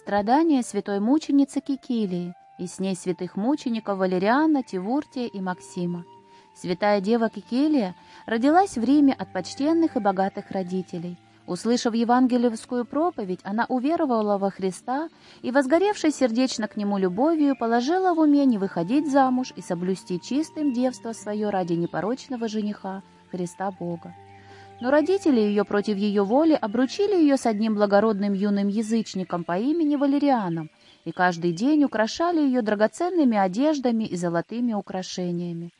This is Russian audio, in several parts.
Страдания святой мученицы Кикилии и с ней святых мучеников Валериана, Тивуртия и Максима. Святая Дева Кикилия родилась в Риме от почтенных и богатых родителей. Услышав евангелиевскую проповедь, она уверовала во Христа и, возгоревшей сердечно к Нему любовью, положила в уме не выходить замуж и соблюсти чистым девство свое ради непорочного жениха Христа Бога. Но родители ее против ее воли обручили ее с одним благородным юным язычником по имени Валерианом и каждый день украшали ее драгоценными одеждами и золотыми украшениями.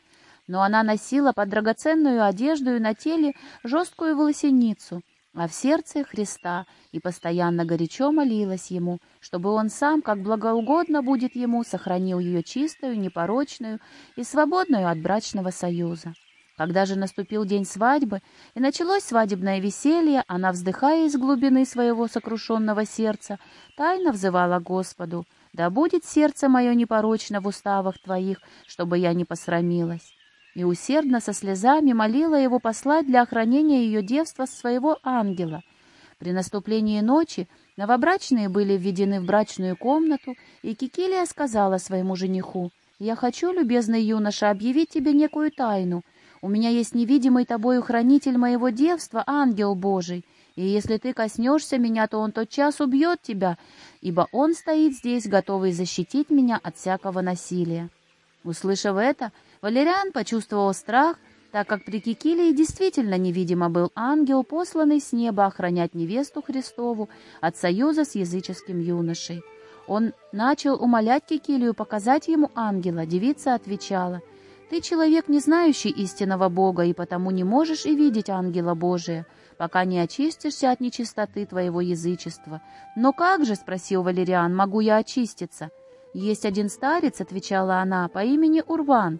Но она носила под драгоценную одежду и на теле жесткую волосеницу, а в сердце Христа, и постоянно горячо молилась Ему, чтобы Он сам, как благоугодно будет Ему, сохранил ее чистую, непорочную и свободную от брачного союза. Когда же наступил день свадьбы и началось свадебное веселье, она, вздыхая из глубины своего сокрушенного сердца, тайно взывала Господу, «Да будет сердце мое непорочно в уставах Твоих, чтобы я не посрамилась». И усердно со слезами молила его послать для охранения ее девства своего ангела. При наступлении ночи новобрачные были введены в брачную комнату, и Кикилия сказала своему жениху, «Я хочу, любезный юноша, объявить тебе некую тайну — у меня есть невидимый тобою хранитель моего девства, ангел Божий, и если ты коснешься меня, то он тотчас убьет тебя, ибо он стоит здесь, готовый защитить меня от всякого насилия». Услышав это, Валериан почувствовал страх, так как при Кикилии действительно невидимо был ангел, посланный с неба охранять невесту Христову от союза с языческим юношей. Он начал умолять Кикилию показать ему ангела. Девица отвечала, ты человек, не знающий истинного Бога, и потому не можешь и видеть ангела Божия, пока не очистишься от нечистоты твоего язычества. Но как же, — спросил Валериан, — могу я очиститься? Есть один старец, — отвечала она, — по имени Урван,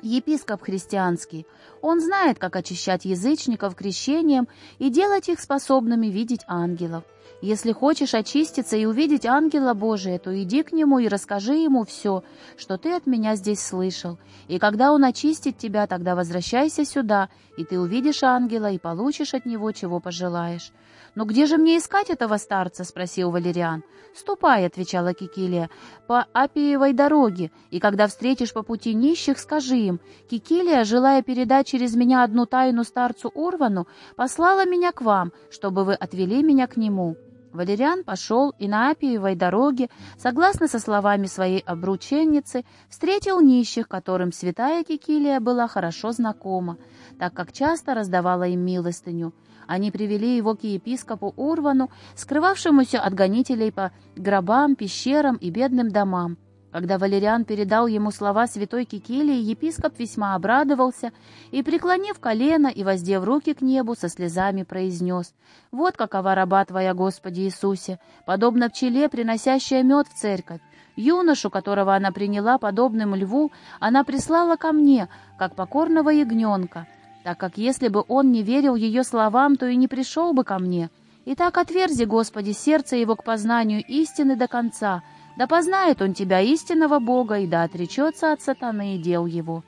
епископ христианский. Он знает, как очищать язычников крещением и делать их способными видеть ангелов. Если хочешь очиститься и увидеть ангела Божия, то иди к нему и расскажи ему все, что ты от меня здесь слышал. И когда он очистит тебя, тогда возвращайся сюда, и ты увидишь ангела и получишь от него, чего пожелаешь. «Но где же мне искать этого старца?» — спросил Валериан. «Ступай», — отвечала Кикилия, — «по Апиевой дороге, и когда встретишь по пути нищих, скажи им, Кикилия, желая передать через меня одну тайну старцу Урвану, послала меня к вам, чтобы вы отвели меня к нему». Валериан пошел и на Апиевой дороге, согласно со словами своей обрученницы, встретил нищих, которым святая Кикилия была хорошо знакома, так как часто раздавала им милостыню. Они привели его к епископу Урвану, скрывавшемуся от гонителей по гробам, пещерам и бедным домам. Когда Валериан передал ему слова святой Кикилии, епископ весьма обрадовался и, преклонив колено и воздев руки к небу, со слезами произнес, «Вот какова раба Твоя, Господи Иисусе, подобно пчеле, приносящая мед в церковь. Юношу, которого она приняла подобным льву, она прислала ко мне, как покорного ягненка, так как если бы он не верил ее словам, то и не пришел бы ко мне. Итак, отверзи, Господи, сердце его к познанию истины до конца, да познает он тебя, истинного Бога, и да отречется от сатаны и дел его».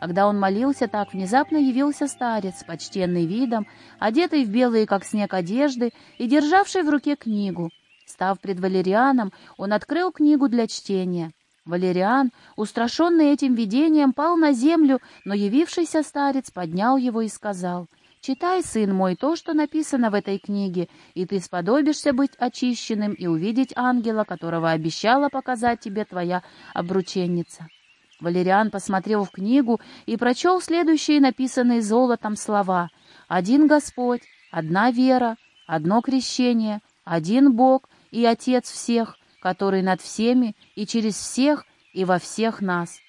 Когда он молился так, внезапно явился старец, почтенный видом, одетый в белые, как снег, одежды и державший в руке книгу. Став пред Валерианом, он открыл книгу для чтения. Валериан, устрашенный этим видением, пал на землю, но явившийся старец поднял его и сказал — Читай, сын мой, то, что написано в этой книге, и ты сподобишься быть очищенным и увидеть ангела, которого обещала показать тебе твоя обрученница». Валериан посмотрел в книгу и прочел следующие написанные золотом слова «Один Господь, одна вера, одно крещение, один Бог и Отец всех, который над всеми и через всех и во всех нас».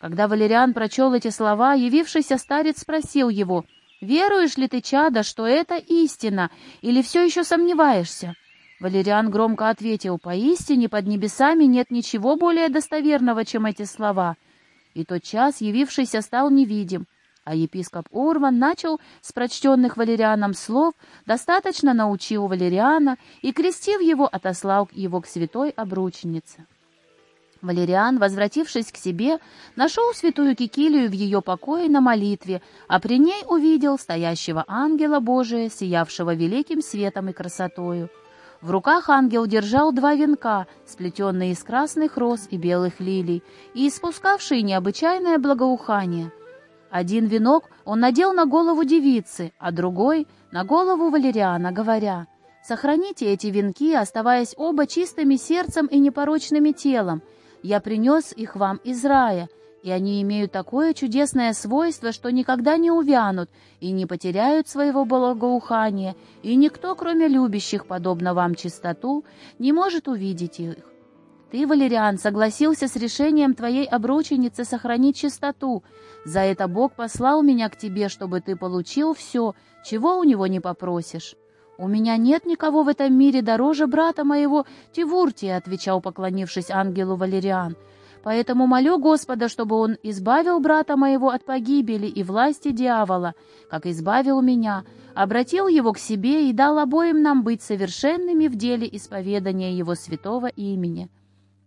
Когда Валериан прочел эти слова, явившийся старец спросил его — Веруешь ли ты, чада, что это истина, или все еще сомневаешься?» Валериан громко ответил, «Поистине под небесами нет ничего более достоверного, чем эти слова». И тот час явившийся стал невидим, а епископ Урван начал с прочтенных Валерианом слов, достаточно научил Валериана и, крестив его, отослал его к святой обрученице. Валериан, возвратившись к себе, нашел святую Кикилию в ее покое на молитве, а при ней увидел стоящего ангела Божия, сиявшего великим светом и красотою. В руках ангел держал два венка, сплетенные из красных роз и белых лилий, и испускавшие необычайное благоухание. Один венок он надел на голову девицы, а другой — на голову Валериана, говоря, «Сохраните эти венки, оставаясь оба чистыми сердцем и непорочными телом. Я принес их вам из рая, и они имеют такое чудесное свойство, что никогда не увянут и не потеряют своего благоухания, и никто, кроме любящих, подобно вам чистоту, не может увидеть их. Ты, Валериан, согласился с решением твоей обрученицы сохранить чистоту. За это Бог послал меня к тебе, чтобы ты получил все, чего у него не попросишь. «У меня нет никого в этом мире дороже брата моего Тивуртия», отвечал, поклонившись ангелу Валериан. Поэтому молю Господа, чтобы он избавил брата моего от погибели и власти дьявола, как избавил меня, обратил его к себе и дал обоим нам быть совершенными в деле исповедания его святого имени».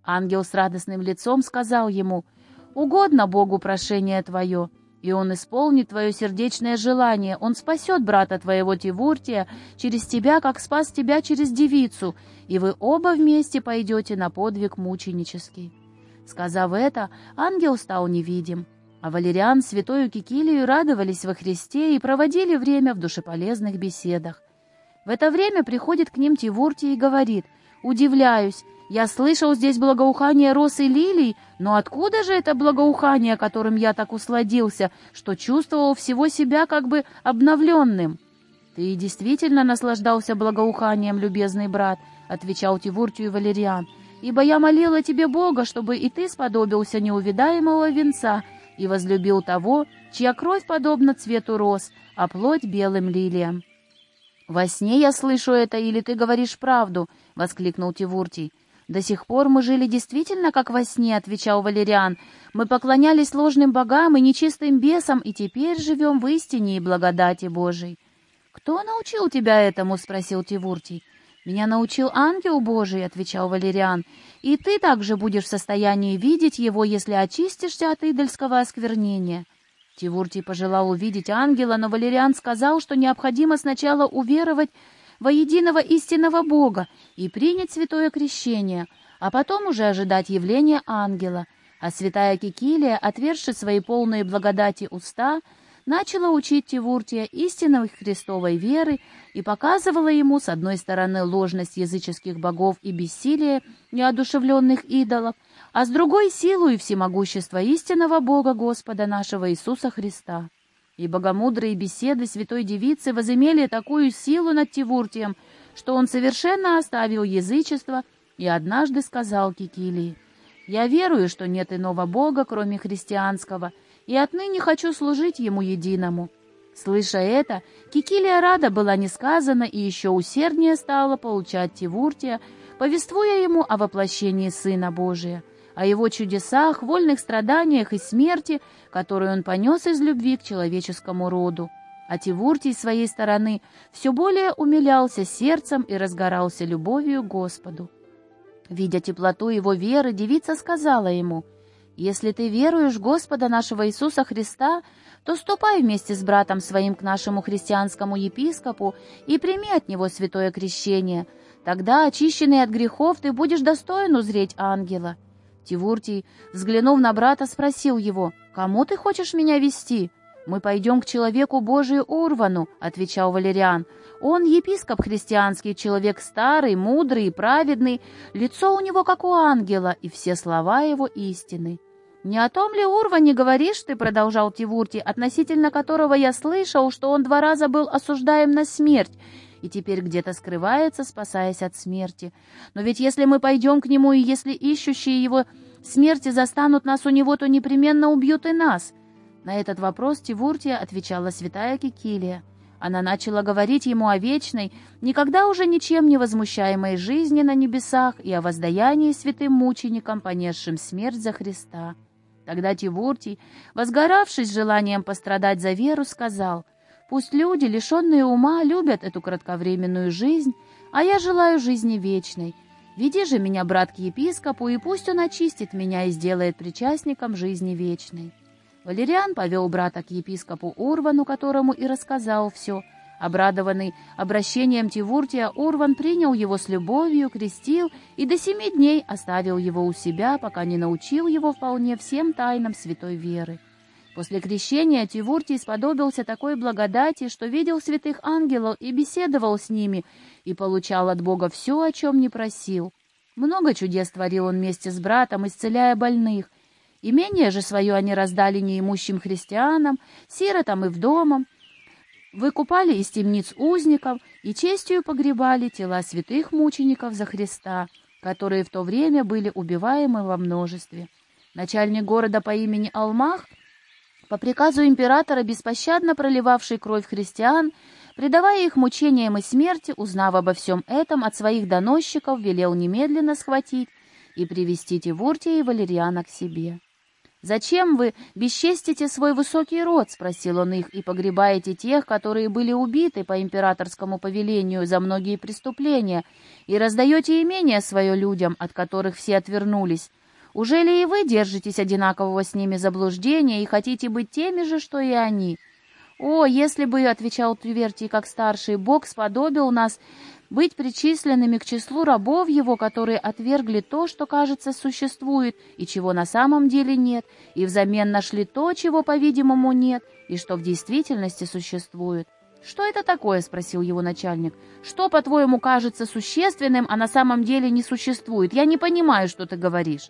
Ангел с радостным лицом сказал ему, «Угодно Богу прошение твое, и он исполнит твое сердечное желание, он спасет брата твоего Тивуртия через тебя, как спас тебя через девицу, и вы оба вместе пойдете на подвиг мученический». Сказав это, ангел стал невидим, а Валериан святою Кикилию радовались во Христе и проводили время в душеполезных беседах. В это время приходит к ним Тивуртий и говорит, «Удивляюсь, я слышал здесь благоухание роз и лилий, но откуда же это благоухание, которым я так усладился, что чувствовал всего себя как бы обновленным?» «Ты действительно наслаждался благоуханием, любезный брат», — отвечал Тивуртию Валериан ибо я молила тебе Бога, чтобы и ты сподобился неувидаемого венца и возлюбил того, чья кровь подобна цвету роз, а плоть белым лилиям». «Во сне я слышу это, или ты говоришь правду?» — воскликнул Тивуртий. «До сих пор мы жили действительно, как во сне», — отвечал Валериан. «Мы поклонялись ложным богам и нечистым бесам, и теперь живем в истине и благодати Божией». «Кто научил тебя этому?» — спросил Тивуртий. «Меня научил ангел Божий», — отвечал Валериан, «и ты также будешь в состоянии видеть его, если очистишься от идольского осквернения». Тивуртий пожелал увидеть ангела, но Валериан сказал, что необходимо сначала уверовать во единого истинного Бога и принять святое крещение, а потом уже ожидать явления ангела. А святая Кикилия, отвергши свои полные благодати уста, — начала учить Тивуртия истинной христовой веры и показывала ему, с одной стороны, ложность языческих богов и бессилие неодушевленных идолов, а с другой — силу и всемогущество истинного Бога Господа нашего Иисуса Христа. И богомудрые беседы святой девицы возымели такую силу над Тивуртием, что он совершенно оставил язычество и однажды сказал Кикилии, «Я верую, что нет иного Бога, кроме христианского, — и отныне хочу служить ему единому». Слыша это, Кикилия рада была несказана и еще усерднее стала получать Тивуртия, повествуя ему о воплощении Сына Божия, о его чудесах, вольных страданиях и смерти, которую он понес из любви к человеческому роду. А Тивуртий, с своей стороны, все более умилялся сердцем и разгорался любовью к Господу. Видя теплоту его веры, девица сказала ему — если ты веруешь Господа нашего Иисуса Христа, то ступай вместе с братом своим к нашему христианскому епископу и прими от него святое крещение. Тогда, очищенный от грехов, ты будешь достоин узреть ангела». Тивуртий, взглянув на брата, спросил его, «Кому ты хочешь меня вести?» «Мы пойдем к человеку Божию Урвану», — отвечал Валериан. «Он епископ христианский, человек старый, мудрый и праведный, лицо у него как у ангела, и все слова его истины». «Не о том ли Урва не говоришь ты, — продолжал Тивурти, — относительно которого я слышал, что он два раза был осуждаем на смерть, и теперь где-то скрывается, спасаясь от смерти. Но ведь если мы пойдем к нему, и если ищущие его смерти застанут нас у него, то непременно убьют и нас». На этот вопрос Тивуртия отвечала святая Кикилия. Она начала говорить ему о вечной, никогда уже ничем не возмущаемой жизни на небесах и о воздаянии святым мученикам, понесшим смерть за Христа. Тогда Тивуртий, возгоравшись желанием пострадать за веру, сказал, «Пусть люди, лишенные ума, любят эту кратковременную жизнь, а я желаю жизни вечной. Веди же меня, брат, к епископу, и пусть он очистит меня и сделает причастником жизни вечной». Валериан повел брата к епископу Урвану, которому и рассказал все, Обрадованный обращением Тивуртия, Урван принял его с любовью, крестил и до семи дней оставил его у себя, пока не научил его вполне всем тайнам святой веры. После крещения Тивуртий сподобился такой благодати, что видел святых ангелов и беседовал с ними, и получал от Бога все, о чем не просил. Много чудес творил он вместе с братом, исцеляя больных. Имение же свое они раздали неимущим христианам, сиротам и вдомам, выкупали из темниц узников и честью погребали тела святых мучеников за Христа, которые в то время были убиваемы во множестве. Начальник города по имени Алмах — по приказу императора, беспощадно проливавший кровь христиан, предавая их мучениям и смерти, узнав обо всем этом от своих доносчиков, велел немедленно схватить и привести Тивуртия и Валериана к себе. «Зачем вы бесчестите свой высокий род?» — спросил он их, — «и погребаете тех, которые были убиты по императорскому повелению за многие преступления, и раздаете имение свое людям, от которых все отвернулись, уже ли и вы держитесь одинакового с ними заблуждения и хотите быть теми же, что и они? О, если бы, — отвечал Тувертий как старший, — Бог сподобил нас быть причисленными к числу рабов его, которые отвергли то, что, кажется, существует, и чего на самом деле нет, и взамен нашли то, чего, по-видимому, нет, и что в действительности существует. «Что это такое?» — спросил его начальник. «Что, по-твоему, кажется существенным, а на самом деле не существует? Я не понимаю, что ты говоришь».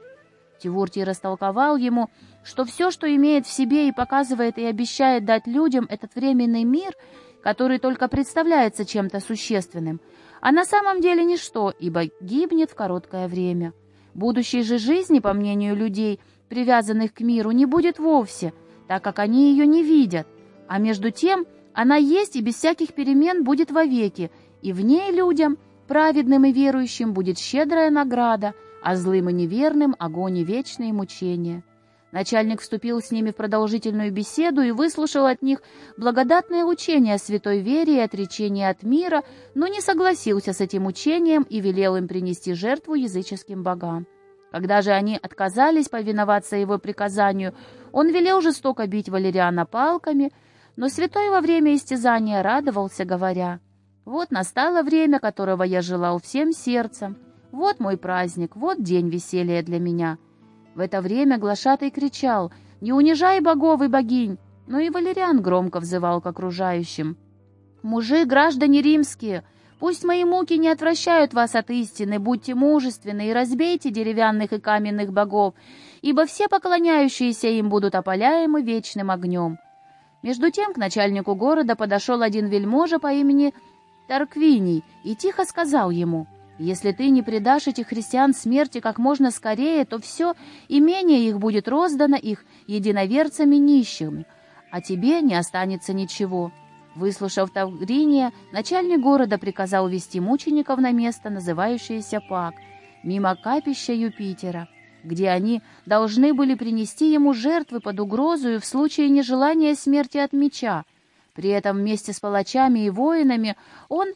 Тивуртий растолковал ему, что все, что имеет в себе и показывает и обещает дать людям этот временный мир, который только представляется чем-то существенным, а на самом деле ничто, ибо гибнет в короткое время. Будущей же жизни, по мнению людей, привязанных к миру, не будет вовсе, так как они ее не видят, а между тем она есть и без всяких перемен будет вовеки, и в ней людям, праведным и верующим, будет щедрая награда — а злым и неверным — огонь и вечные мучения. Начальник вступил с ними в продолжительную беседу и выслушал от них благодатное учение о святой вере и отречении от мира, но не согласился с этим учением и велел им принести жертву языческим богам. Когда же они отказались повиноваться его приказанию, он велел жестоко бить Валериана палками, но святой во время истязания радовался, говоря, «Вот настало время, которого я желал всем сердцем». Вот мой праздник, вот день веселья для меня. В это время глашатый кричал «Не унижай богов и богинь!» Но и Валериан громко взывал к окружающим. «Мужи, граждане римские, пусть мои муки не отвращают вас от истины, будьте мужественны и разбейте деревянных и каменных богов, ибо все поклоняющиеся им будут опаляемы вечным огнем». Между тем к начальнику города подошел один вельможа по имени Тарквиний и тихо сказал ему — если ты не предашь этих христиан смерти как можно скорее, то все имение их будет роздано их единоверцами нищими, а тебе не останется ничего». Выслушав Тавриния, начальник города приказал вести мучеников на место, называющееся Пак, мимо капища Юпитера, где они должны были принести ему жертвы под угрозу в случае нежелания смерти от меча. При этом вместе с палачами и воинами он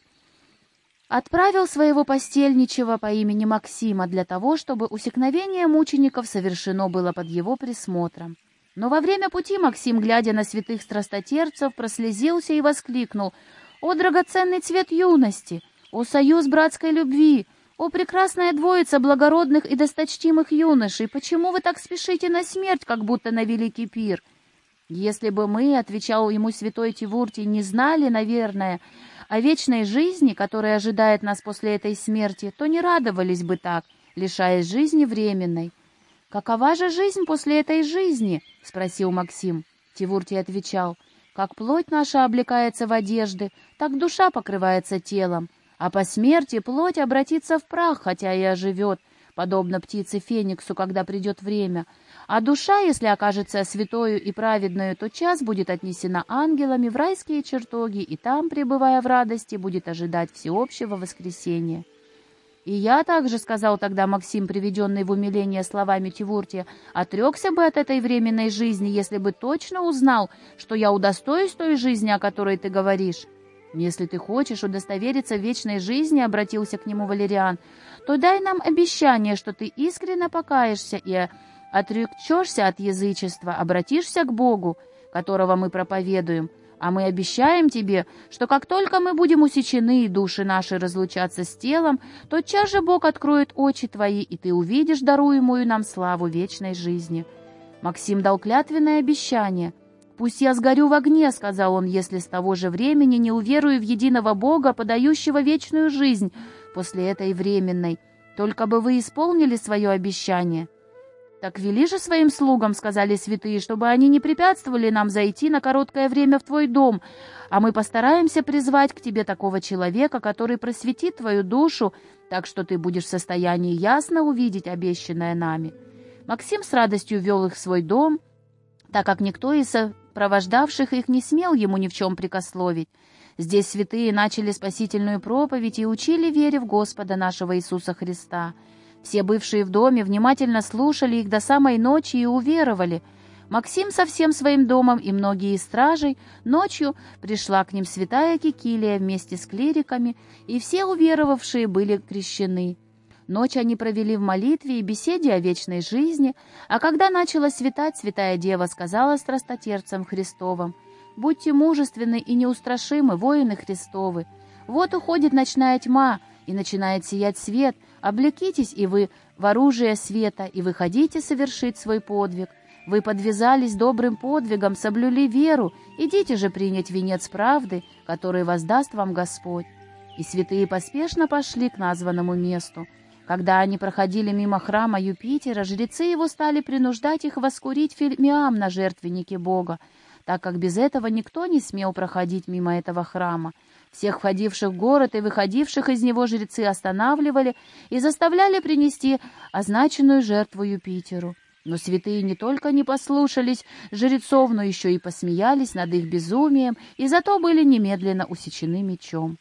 отправил своего постельничего по имени Максима для того, чтобы усекновение мучеников совершено было под его присмотром. Но во время пути Максим, глядя на святых страстотерцев, прослезился и воскликнул «О, драгоценный цвет юности! О, союз братской любви! О, прекрасная двоица благородных и досточтимых юношей! Почему вы так спешите на смерть, как будто на великий пир?» «Если бы мы, — отвечал ему святой Тивуртий, — не знали, наверное, — о вечной жизни, которая ожидает нас после этой смерти, то не радовались бы так, лишаясь жизни временной. «Какова же жизнь после этой жизни?» — спросил Максим. Тивуртий отвечал, «Как плоть наша облекается в одежды, так душа покрывается телом, а по смерти плоть обратится в прах, хотя и оживет, подобно птице Фениксу, когда придет время, а душа, если окажется святою и праведною, то час будет отнесена ангелами в райские чертоги, и там, пребывая в радости, будет ожидать всеобщего воскресения. И я также, — сказал тогда Максим, приведенный в умиление словами Тивуртия, — отрекся бы от этой временной жизни, если бы точно узнал, что я удостоюсь той жизни, о которой ты говоришь. Если ты хочешь удостовериться в вечной жизни, — обратился к нему Валериан, — то дай нам обещание, что ты искренне покаешься и отречешься от язычества, обратишься к Богу, которого мы проповедуем, А мы обещаем тебе, что как только мы будем усечены и души наши разлучаться с телом, тотчас же Бог откроет очи твои, и ты увидишь даруемую нам славу вечной жизни». Максим дал клятвенное обещание. «Пусть я сгорю в огне», — сказал он, «если с того же времени не уверую в единого Бога, подающего вечную жизнь после этой временной. Только бы вы исполнили свое обещание». «Так вели же своим слугам, — сказали святые, — чтобы они не препятствовали нам зайти на короткое время в твой дом, а мы постараемся призвать к тебе такого человека, который просветит твою душу, так что ты будешь в состоянии ясно увидеть обещанное нами». Максим с радостью вел их в свой дом, так как никто из сопровождавших их не смел ему ни в чем прикословить. Здесь святые начали спасительную проповедь и учили вере в Господа нашего Иисуса Христа — все бывшие в доме внимательно слушали их до самой ночи и уверовали. Максим со всем своим домом и многие из стражей ночью пришла к ним святая Кикилия вместе с клириками, и все уверовавшие были крещены. Ночь они провели в молитве и беседе о вечной жизни, а когда начала светать, святая дева сказала страстотерцам Христовым, «Будьте мужественны и неустрашимы, воины Христовы. Вот уходит ночная тьма, и начинает сиять свет, облекитесь и вы в оружие света, и выходите совершить свой подвиг. Вы подвязались добрым подвигом, соблюли веру, идите же принять венец правды, который воздаст вам Господь». И святые поспешно пошли к названному месту. Когда они проходили мимо храма Юпитера, жрецы его стали принуждать их воскурить фильмиам на жертвеннике Бога, так как без этого никто не смел проходить мимо этого храма. Всех входивших в город и выходивших из него жрецы останавливали и заставляли принести означенную жертву Юпитеру. Но святые не только не послушались жрецов, но еще и посмеялись над их безумием, и зато были немедленно усечены мечом.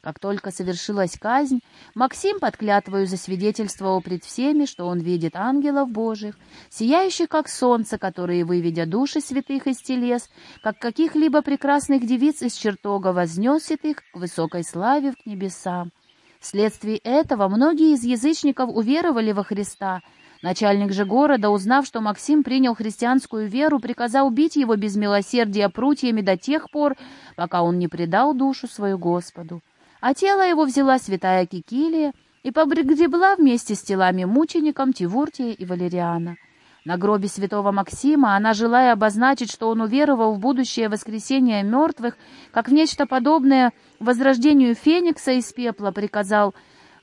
Как только совершилась казнь, Максим под клятвою засвидетельствовал пред всеми, что он видит ангелов Божьих, сияющих как солнце, которые, выведя души святых из телес, как каких-либо прекрасных девиц из чертога, вознесет их к высокой славе к небесам. Вследствие этого многие из язычников уверовали во Христа. Начальник же города, узнав, что Максим принял христианскую веру, приказал убить его без милосердия прутьями до тех пор, пока он не предал душу свою Господу а тело его взяла святая Кикилия и погребла вместе с телами мученикам Тивуртия и Валериана. На гробе святого Максима она, желая обозначить, что он уверовал в будущее воскресение мертвых, как в нечто подобное возрождению феникса из пепла, приказал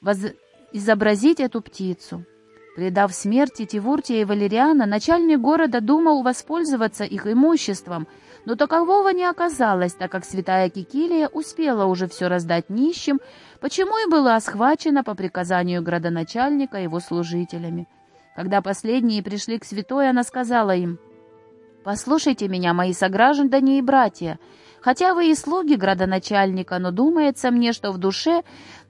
воз... изобразить эту птицу. Предав смерти Тивуртия и Валериана, начальник города думал воспользоваться их имуществом — но такового не оказалось, так как святая Кикилия успела уже все раздать нищим, почему и была схвачена по приказанию градоначальника его служителями. Когда последние пришли к святой, она сказала им, «Послушайте меня, мои сограждане и братья, хотя вы и слуги градоначальника, но думается мне, что в душе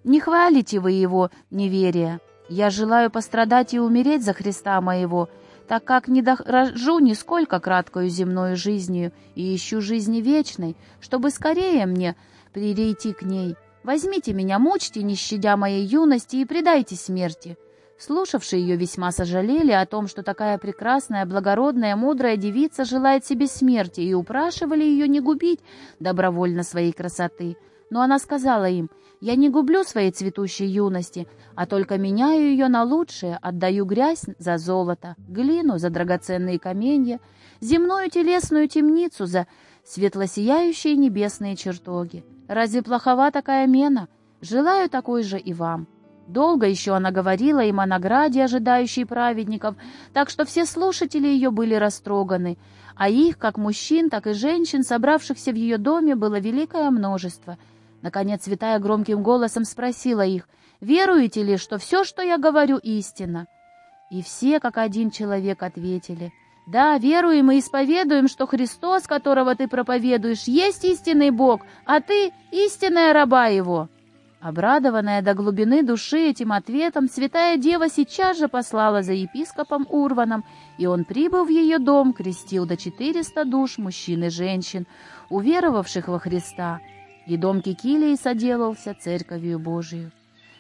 не хвалите вы его неверия. Я желаю пострадать и умереть за Христа моего, так как не дорожу нисколько краткою земной жизнью и ищу жизни вечной, чтобы скорее мне перейти к ней. Возьмите меня, мучьте, не щадя моей юности, и предайте смерти». Слушавшие ее весьма сожалели о том, что такая прекрасная, благородная, мудрая девица желает себе смерти, и упрашивали ее не губить добровольно своей красоты. Но она сказала им, «Я не гублю своей цветущей юности, а только меняю ее на лучшее, отдаю грязь за золото, глину за драгоценные каменья, земную телесную темницу за светлосияющие небесные чертоги. Разве плохова такая мена? Желаю такой же и вам». Долго еще она говорила им о награде, ожидающей праведников, так что все слушатели ее были растроганы, а их, как мужчин, так и женщин, собравшихся в ее доме, было великое множество — Наконец святая громким голосом спросила их, «Веруете ли, что все, что я говорю, истина?» И все, как один человек, ответили, «Да, веруем и исповедуем, что Христос, которого ты проповедуешь, есть истинный Бог, а ты — истинная раба Его». Обрадованная до глубины души этим ответом, святая дева сейчас же послала за епископом Урваном, и он, прибыв в ее дом, крестил до четыреста душ мужчин и женщин, уверовавших во Христа — и дом Кикилии соделался церковью Божию.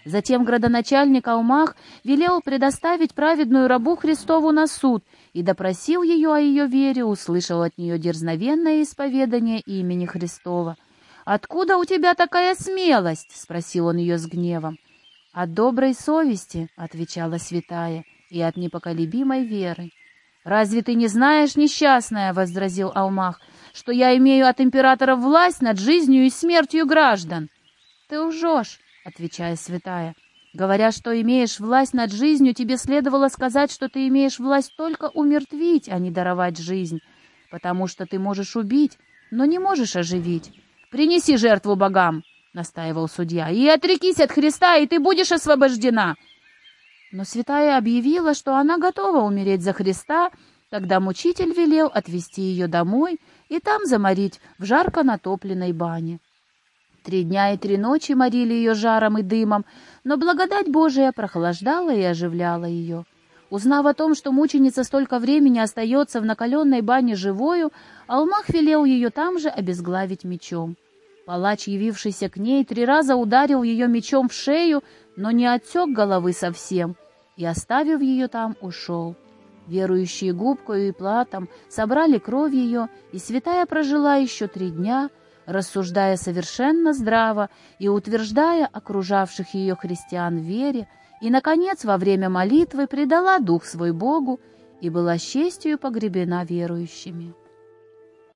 Затем градоначальник Алмах велел предоставить праведную рабу Христову на суд и допросил ее о ее вере, услышал от нее дерзновенное исповедание имени Христова. «Откуда у тебя такая смелость?» — спросил он ее с гневом. «От доброй совести», — отвечала святая, — «и от непоколебимой веры». «Разве ты не знаешь, несчастная?» — возразил Алмах, — «что я имею от императора власть над жизнью и смертью граждан». «Ты лжешь», — отвечая святая. «Говоря, что имеешь власть над жизнью, тебе следовало сказать, что ты имеешь власть только умертвить, а не даровать жизнь, потому что ты можешь убить, но не можешь оживить. Принеси жертву богам», — настаивал судья, — «и отрекись от Христа, и ты будешь освобождена». Но святая объявила, что она готова умереть за Христа, тогда мучитель велел отвезти ее домой и там заморить в жарко натопленной бане. Три дня и три ночи морили ее жаром и дымом, но благодать Божия прохлаждала и оживляла ее. Узнав о том, что мученица столько времени остается в накаленной бане живою, Алмах велел ее там же обезглавить мечом. Палач, явившийся к ней, три раза ударил ее мечом в шею, но не отсек головы совсем — и, оставив ее там, ушел. Верующие губкою и платом собрали кровь ее, и святая прожила еще три дня, рассуждая совершенно здраво и утверждая окружавших ее христиан в вере, и, наконец, во время молитвы предала дух свой Богу и была с честью погребена верующими.